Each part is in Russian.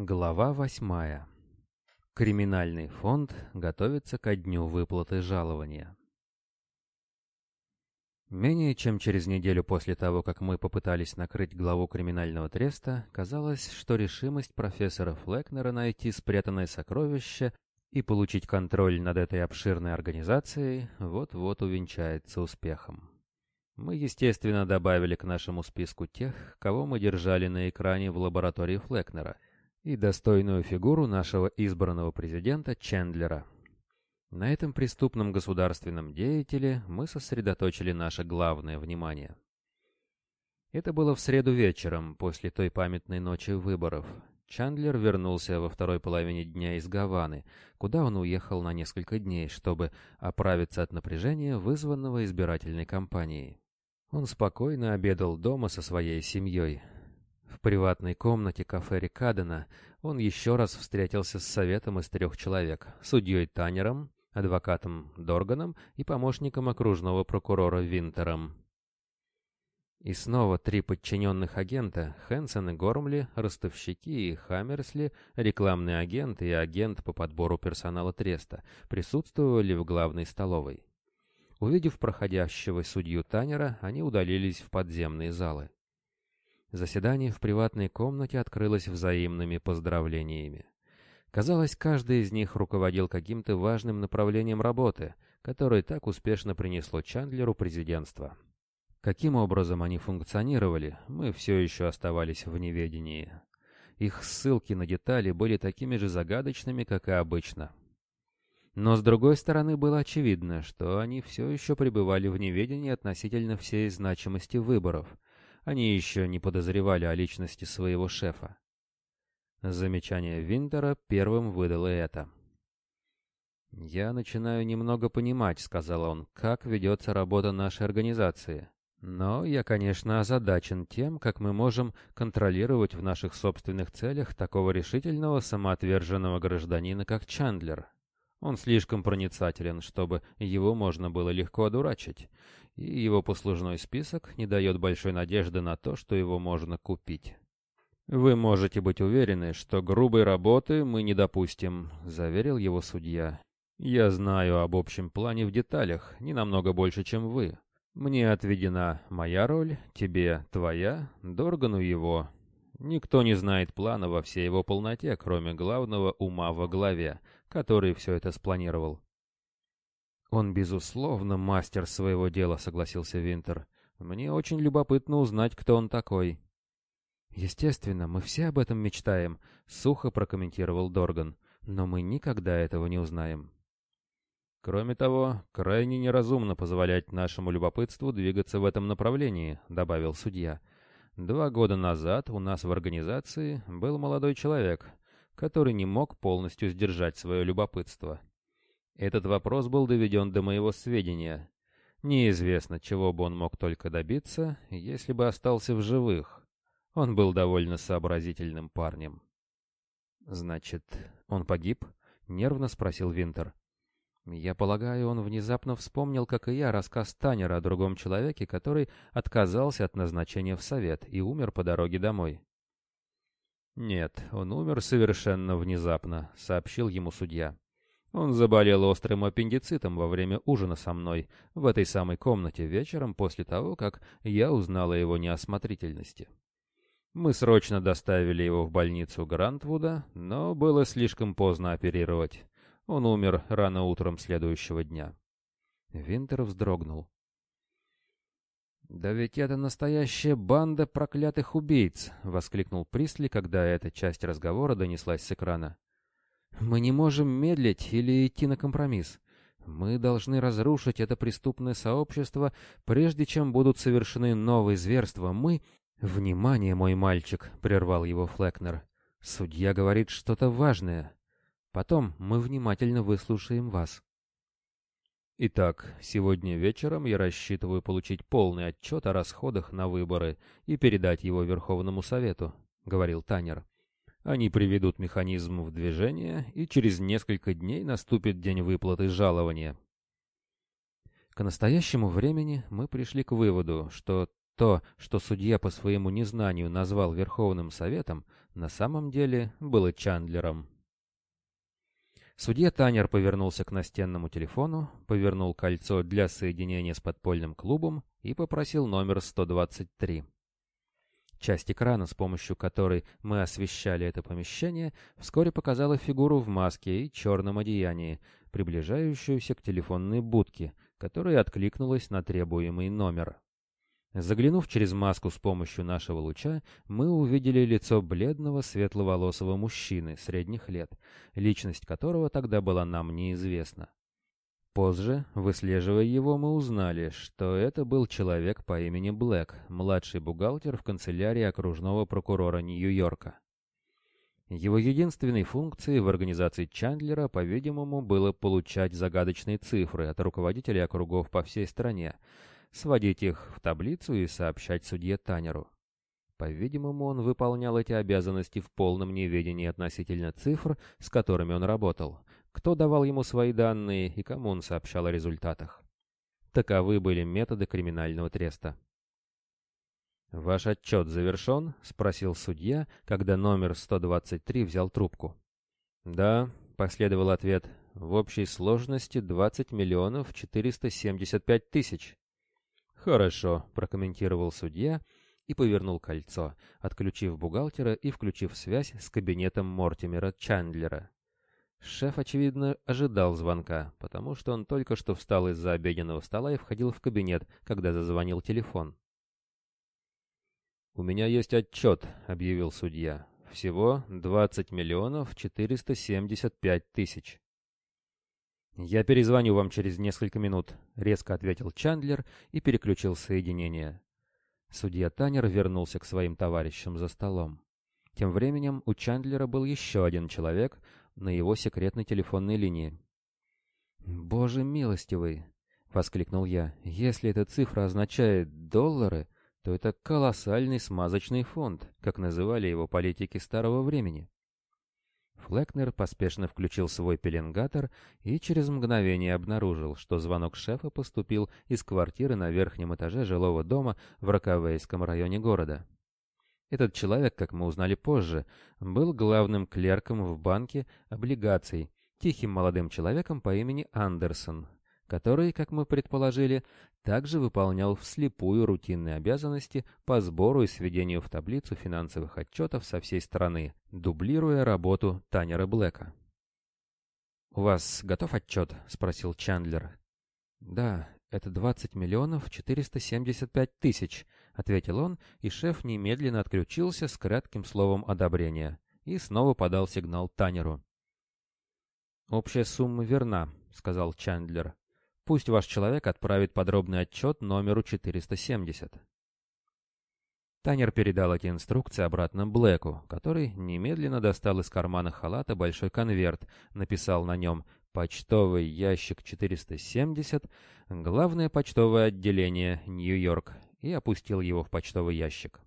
Глава восьмая. Криминальный фонд готовится ко дню выплаты жалования. Менее чем через неделю после того, как мы попытались накрыть главу криминального треста, казалось, что решимость профессора Флекнера найти спрятанное сокровище и получить контроль над этой обширной организацией вот-вот увенчается успехом. Мы, естественно, добавили к нашему списку тех, кого мы держали на экране в лаборатории Флекнера — и достойную фигуру нашего избранного президента Чендлера. На этом преступном государственном деятеле мы сосредоточили наше главное внимание. Это было в среду вечером, после той памятной ночи выборов. Чандлер вернулся во второй половине дня из Гаваны, куда он уехал на несколько дней, чтобы оправиться от напряжения, вызванного избирательной кампанией. Он спокойно обедал дома со своей семьей, в приватной комнате кафе Рикадена он еще раз встретился с советом из трех человек — судьей Танером, адвокатом Дорганом и помощником окружного прокурора Винтером. И снова три подчиненных агента — Хэнсон и Гормли, ростовщики и Хаммерсли, рекламный агент и агент по подбору персонала Треста — присутствовали в главной столовой. Увидев проходящего судью Танера, они удалились в подземные залы. Заседание в приватной комнате открылось взаимными поздравлениями. Казалось, каждый из них руководил каким-то важным направлением работы, которое так успешно принесло Чандлеру президентство. Каким образом они функционировали, мы все еще оставались в неведении. Их ссылки на детали были такими же загадочными, как и обычно. Но с другой стороны было очевидно, что они все еще пребывали в неведении относительно всей значимости выборов — они еще не подозревали о личности своего шефа. Замечание Винтера первым выдало это. «Я начинаю немного понимать», — сказал он, — «как ведется работа нашей организации. Но я, конечно, озадачен тем, как мы можем контролировать в наших собственных целях такого решительного самоотверженного гражданина, как Чандлер. Он слишком проницателен, чтобы его можно было легко одурачить, и его послужной список не дает большой надежды на то, что его можно купить. «Вы можете быть уверены, что грубой работы мы не допустим», — заверил его судья. «Я знаю об общем плане в деталях, не намного больше, чем вы. Мне отведена моя роль, тебе твоя, Доргану его. Никто не знает плана во всей его полноте, кроме главного ума во главе, который все это спланировал. «Он, безусловно, мастер своего дела», — согласился Винтер. «Мне очень любопытно узнать, кто он такой». «Естественно, мы все об этом мечтаем», — сухо прокомментировал Дорган. «Но мы никогда этого не узнаем». «Кроме того, крайне неразумно позволять нашему любопытству двигаться в этом направлении», — добавил судья. «Два года назад у нас в организации был молодой человек, который не мог полностью сдержать свое любопытство. Этот вопрос был доведен до моего сведения. Неизвестно, чего бы он мог только добиться, если бы остался в живых. Он был довольно сообразительным парнем. «Значит, он погиб?» — нервно спросил Винтер. «Я полагаю, он внезапно вспомнил, как и я, рассказ Танера о другом человеке, который отказался от назначения в совет и умер по дороге домой». «Нет, он умер совершенно внезапно», — сообщил ему судья. Он заболел острым аппендицитом во время ужина со мной в этой самой комнате вечером после того, как я узнал о его неосмотрительности. Мы срочно доставили его в больницу Грантвуда, но было слишком поздно оперировать. Он умер рано утром следующего дня. Винтер вздрогнул. «Да ведь это настоящая банда проклятых убийц!» — воскликнул Присли, когда эта часть разговора донеслась с экрана. Мы не можем медлить или идти на компромисс. Мы должны разрушить это преступное сообщество, прежде чем будут совершены новые зверства. Мы... «Внимание, мой мальчик!» — прервал его Флекнер. «Судья говорит что-то важное. Потом мы внимательно выслушаем вас». Итак, сегодня вечером я рассчитываю получить полный отчет о расходах на выборы и передать его Верховному Совету, — говорил Танер. Они приведут механизм в движение, и через несколько дней наступит день выплаты жалования. К настоящему времени мы пришли к выводу, что то, что судья по своему незнанию назвал Верховным Советом, на самом деле было Чандлером. Судья Танер повернулся к настенному телефону, повернул кольцо для соединения с подпольным клубом и попросил номер 123. Часть экрана, с помощью которой мы освещали это помещение, вскоре показала фигуру в маске и черном одеянии, приближающуюся к телефонной будке, которая откликнулась на требуемый номер. Заглянув через маску с помощью нашего луча, мы увидели лицо бледного светловолосого мужчины средних лет, личность которого тогда была нам неизвестна. Позже, выслеживая его, мы узнали, что это был человек по имени Блэк, младший бухгалтер в канцелярии окружного прокурора Нью-Йорка. Его единственной функцией в организации Чандлера, по-видимому, было получать загадочные цифры от руководителей округов по всей стране, сводить их в таблицу и сообщать судье Танеру. По-видимому, он выполнял эти обязанности в полном неведении относительно цифр, с которыми он работал, кто давал ему свои данные и кому он сообщал о результатах. Таковы были методы криминального треста. «Ваш отчет завершен?» — спросил судья, когда номер 123 взял трубку. «Да», — последовал ответ, — «в общей сложности 20 миллионов 475 тысяч». «Хорошо», — прокомментировал судья и повернул кольцо, отключив бухгалтера и включив связь с кабинетом Мортимера Чандлера. Шеф, очевидно, ожидал звонка, потому что он только что встал из-за обеденного стола и входил в кабинет, когда зазвонил телефон. «У меня есть отчет», — объявил судья. «Всего 20 миллионов 475 тысяч». «Я перезвоню вам через несколько минут», — резко ответил Чандлер и переключил соединение. Судья Танер вернулся к своим товарищам за столом. Тем временем у Чандлера был еще один человек, на его секретной телефонной линии. «Боже милостивый!» — воскликнул я. «Если эта цифра означает доллары, то это колоссальный смазочный фонд, как называли его политики старого времени». Флекнер поспешно включил свой пеленгатор и через мгновение обнаружил, что звонок шефа поступил из квартиры на верхнем этаже жилого дома в Роковейском районе города. Этот человек, как мы узнали позже, был главным клерком в банке облигаций, тихим молодым человеком по имени Андерсон, который, как мы предположили, также выполнял вслепую рутинные обязанности по сбору и сведению в таблицу финансовых отчетов со всей страны, дублируя работу Танера Блэка. «У вас готов отчет?» — спросил Чандлер. «Да, это 20 миллионов 475 тысяч», — ответил он, и шеф немедленно отключился с кратким словом одобрения и снова подал сигнал Танеру. «Общая сумма верна», — сказал Чандлер. «Пусть ваш человек отправит подробный отчет номеру 470». Танер передал эти инструкции обратно Блэку, который немедленно достал из кармана халата большой конверт, написал на нем Почтовый ящик 470, главное почтовое отделение, Нью-Йорк, и опустил его в почтовый ящик.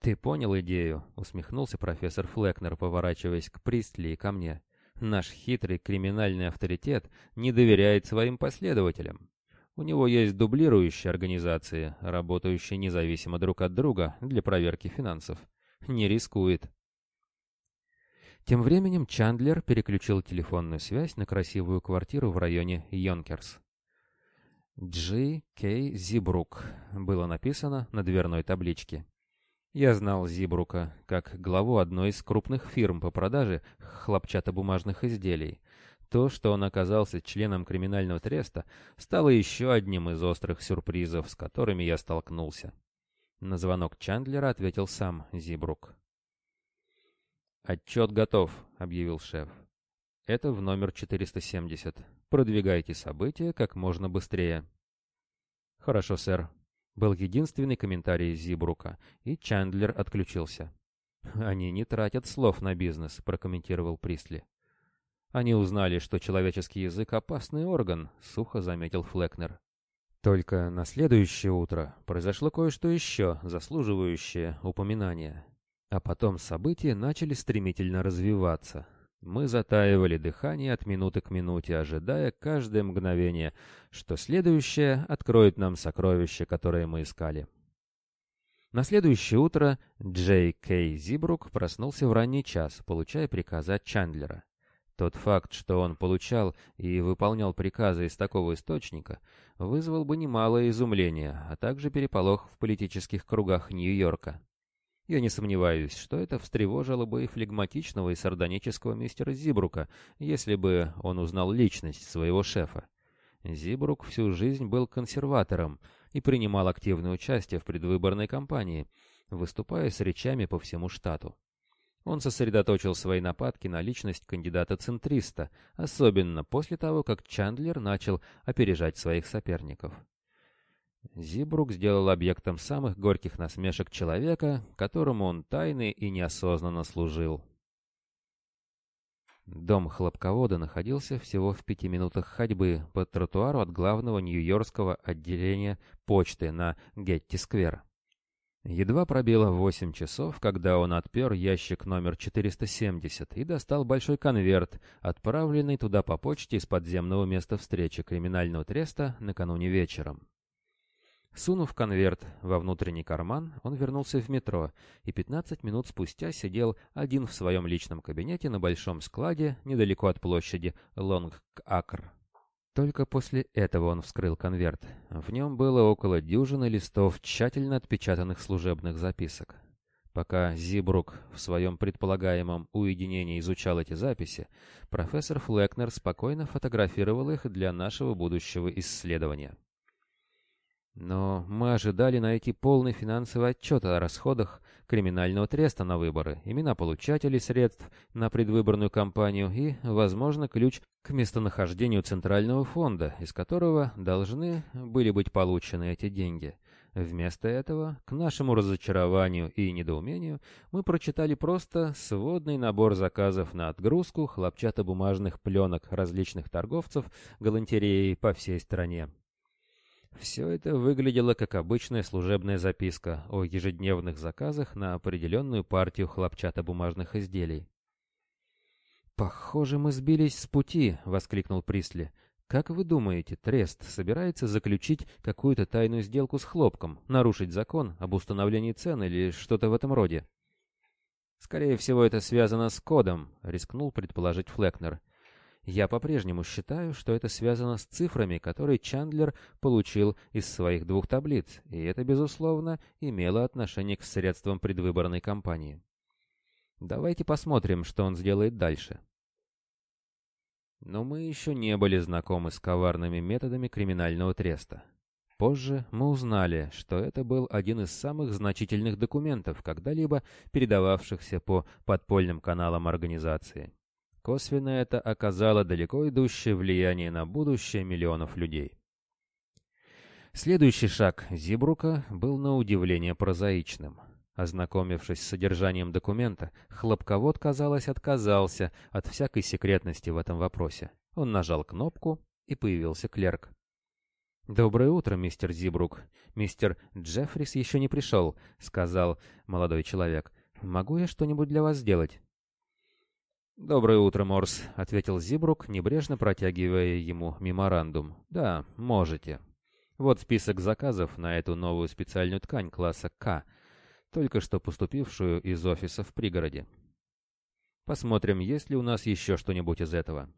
«Ты понял идею?» — усмехнулся профессор Флекнер, поворачиваясь к Пристли и ко мне. «Наш хитрый криминальный авторитет не доверяет своим последователям. У него есть дублирующие организации, работающие независимо друг от друга для проверки финансов. Не рискует. Тем временем Чандлер переключил телефонную связь на красивую квартиру в районе Йонкерс. «Джи Кей Зибрук» было написано на дверной табличке. Я знал Зибрука как главу одной из крупных фирм по продаже хлопчатобумажных изделий. То, что он оказался членом криминального треста, стало еще одним из острых сюрпризов, с которыми я столкнулся. На звонок Чандлера ответил сам Зибрук. «Отчет готов», — объявил шеф. «Это в номер 470. Продвигайте события как можно быстрее». «Хорошо, сэр», — был единственный комментарий Зибрука, и Чандлер отключился. «Они не тратят слов на бизнес», — прокомментировал Присли. «Они узнали, что человеческий язык — опасный орган», — сухо заметил Флекнер. Только на следующее утро произошло кое-что еще, заслуживающее упоминания. А потом события начали стремительно развиваться. Мы затаивали дыхание от минуты к минуте, ожидая каждое мгновение, что следующее откроет нам сокровище, которое мы искали. На следующее утро Джей Кей Зибрук проснулся в ранний час, получая приказы от Чандлера. Тот факт, что он получал и выполнял приказы из такого источника, вызвал бы немалое изумление, а также переполох в политических кругах Нью-Йорка. Я не сомневаюсь, что это встревожило бы и флегматичного и сардонического мистера Зибрука, если бы он узнал личность своего шефа. Зибрук всю жизнь был консерватором и принимал активное участие в предвыборной кампании, выступая с речами по всему штату. Он сосредоточил свои нападки на личность кандидата-центриста, особенно после того, как Чандлер начал опережать своих соперников. Зибрук сделал объектом самых горьких насмешек человека, которому он тайно и неосознанно служил. Дом хлопковода находился всего в пяти минутах ходьбы по тротуару от главного нью-йоркского отделения почты на Гетти-сквер. Едва пробило восемь часов, когда он отпер ящик номер 470 и достал большой конверт, отправленный туда по почте из подземного места встречи криминального треста накануне вечером. Сунув конверт во внутренний карман, он вернулся в метро и 15 минут спустя сидел один в своем личном кабинете на большом складе недалеко от площади Лонг-Акр. Только после этого он вскрыл конверт. В нем было около дюжины листов тщательно отпечатанных служебных записок. Пока Зибрук в своем предполагаемом уединении изучал эти записи, профессор Флекнер спокойно фотографировал их для нашего будущего исследования. Но мы ожидали найти полный финансовый отчет о расходах криминального треста на выборы, имена получателей средств на предвыборную кампанию и, возможно, ключ к местонахождению Центрального фонда, из которого должны были быть получены эти деньги. Вместо этого, к нашему разочарованию и недоумению, мы прочитали просто сводный набор заказов на отгрузку хлопчатобумажных пленок различных торговцев галантереей по всей стране. Все это выглядело как обычная служебная записка о ежедневных заказах на определенную партию хлопчатобумажных изделий. «Похоже, мы сбились с пути», — воскликнул Присли. «Как вы думаете, Трест собирается заключить какую-то тайную сделку с хлопком, нарушить закон об установлении цен или что-то в этом роде?» «Скорее всего, это связано с кодом», — рискнул предположить Флекнер. Я по-прежнему считаю, что это связано с цифрами, которые Чандлер получил из своих двух таблиц, и это, безусловно, имело отношение к средствам предвыборной кампании. Давайте посмотрим, что он сделает дальше. Но мы еще не были знакомы с коварными методами криминального треста. Позже мы узнали, что это был один из самых значительных документов, когда-либо передававшихся по подпольным каналам организации. Косвенно это оказало далеко идущее влияние на будущее миллионов людей. Следующий шаг Зибрука был на удивление прозаичным. Ознакомившись с содержанием документа, хлопковод, казалось, отказался от всякой секретности в этом вопросе. Он нажал кнопку, и появился клерк. «Доброе утро, мистер Зибрук. Мистер Джеффрис еще не пришел», — сказал молодой человек. «Могу я что-нибудь для вас сделать?» «Доброе утро, Морс», — ответил Зибрук, небрежно протягивая ему меморандум. «Да, можете. Вот список заказов на эту новую специальную ткань класса К, только что поступившую из офиса в пригороде. Посмотрим, есть ли у нас еще что-нибудь из этого.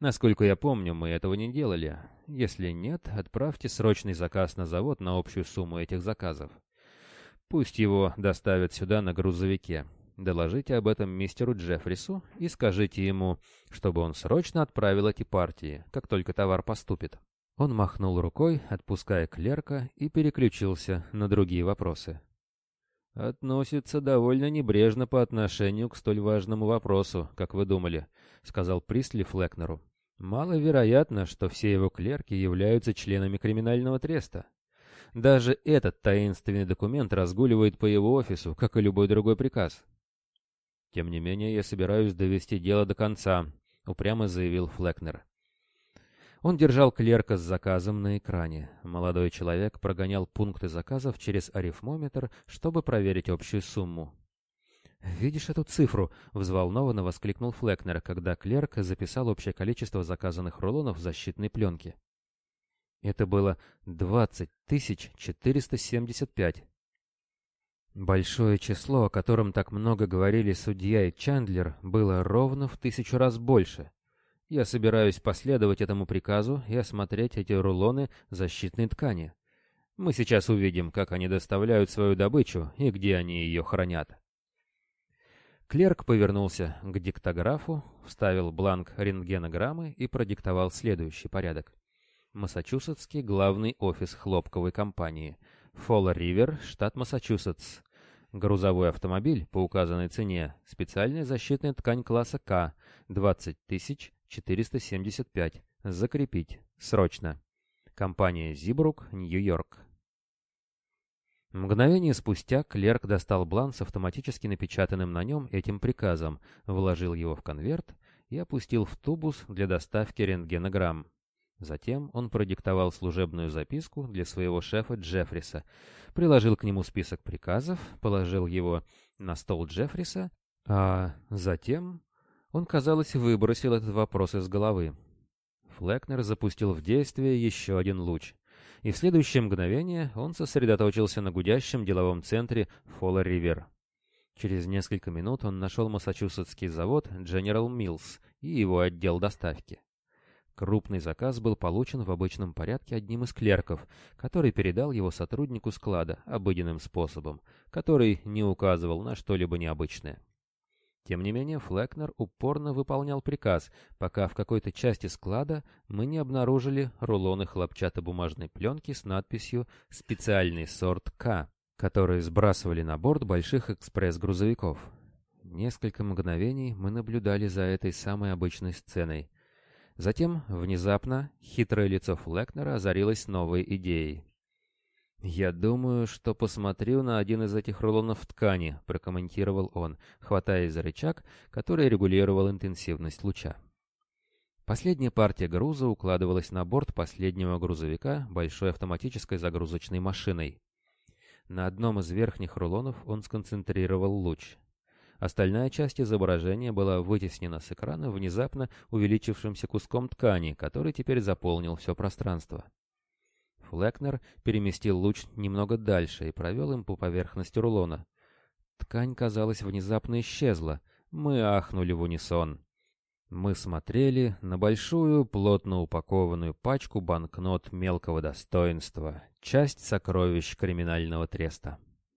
Насколько я помню, мы этого не делали. Если нет, отправьте срочный заказ на завод на общую сумму этих заказов. Пусть его доставят сюда на грузовике. Доложите об этом мистеру Джеффрису и скажите ему, чтобы он срочно отправил эти партии, как только товар поступит». Он махнул рукой, отпуская клерка, и переключился на другие вопросы. «Относится довольно небрежно по отношению к столь важному вопросу, как вы думали», — сказал Присли Флекнеру. «Маловероятно, что все его клерки являются членами криминального треста. Даже этот таинственный документ разгуливает по его офису, как и любой другой приказ. «Тем не менее, я собираюсь довести дело до конца», — упрямо заявил Флекнер. Он держал клерка с заказом на экране. Молодой человек прогонял пункты заказов через арифмометр, чтобы проверить общую сумму. «Видишь эту цифру?» — взволнованно воскликнул Флекнер, когда клерк записал общее количество заказанных рулонов защитной пленки. Это было двадцать тысяч четыреста семьдесят пять. Большое число, о котором так много говорили судья и Чандлер, было ровно в тысячу раз больше. Я собираюсь последовать этому приказу и осмотреть эти рулоны защитной ткани. Мы сейчас увидим, как они доставляют свою добычу и где они ее хранят. Клерк повернулся к диктографу, вставил бланк рентгенограммы и продиктовал следующий порядок. Массачусетский главный офис хлопковой компании. Фолл-Ривер, штат Массачусетс. Грузовой автомобиль по указанной цене. Специальная защитная ткань класса К. 20 475. Закрепить. Срочно. Компания «Зибрук», Нью-Йорк. Мгновение спустя клерк достал блан с автоматически напечатанным на нем этим приказом, вложил его в конверт и опустил в тубус для доставки рентгенограмм. Затем он продиктовал служебную записку для своего шефа Джеффриса, приложил к нему список приказов, положил его на стол Джеффриса, а затем он, казалось, выбросил этот вопрос из головы. Флекнер запустил в действие еще один луч, и в следующее мгновение он сосредоточился на гудящем деловом центре Фоллер-Ривер. Через несколько минут он нашел массачусетский завод General Mills и его отдел доставки. Крупный заказ был получен в обычном порядке одним из клерков, который передал его сотруднику склада обыденным способом, который не указывал на что-либо необычное. Тем не менее, Флекнер упорно выполнял приказ, пока в какой-то части склада мы не обнаружили рулоны хлопчатобумажной пленки с надписью «Специальный сорт К», которые сбрасывали на борт больших экспресс-грузовиков. Несколько мгновений мы наблюдали за этой самой обычной сценой. Затем, внезапно, хитрое лицо Флекнера озарилось новой идеей. «Я думаю, что посмотрю на один из этих рулонов ткани», — прокомментировал он, хватаясь за рычаг, который регулировал интенсивность луча. Последняя партия груза укладывалась на борт последнего грузовика большой автоматической загрузочной машиной. На одном из верхних рулонов он сконцентрировал луч. Остальная часть изображения была вытеснена с экрана внезапно увеличившимся куском ткани, который теперь заполнил все пространство. Флекнер переместил луч немного дальше и провел им по поверхности рулона. Ткань, казалось, внезапно исчезла. Мы ахнули в унисон. Мы смотрели на большую, плотно упакованную пачку банкнот мелкого достоинства, часть сокровищ криминального треста.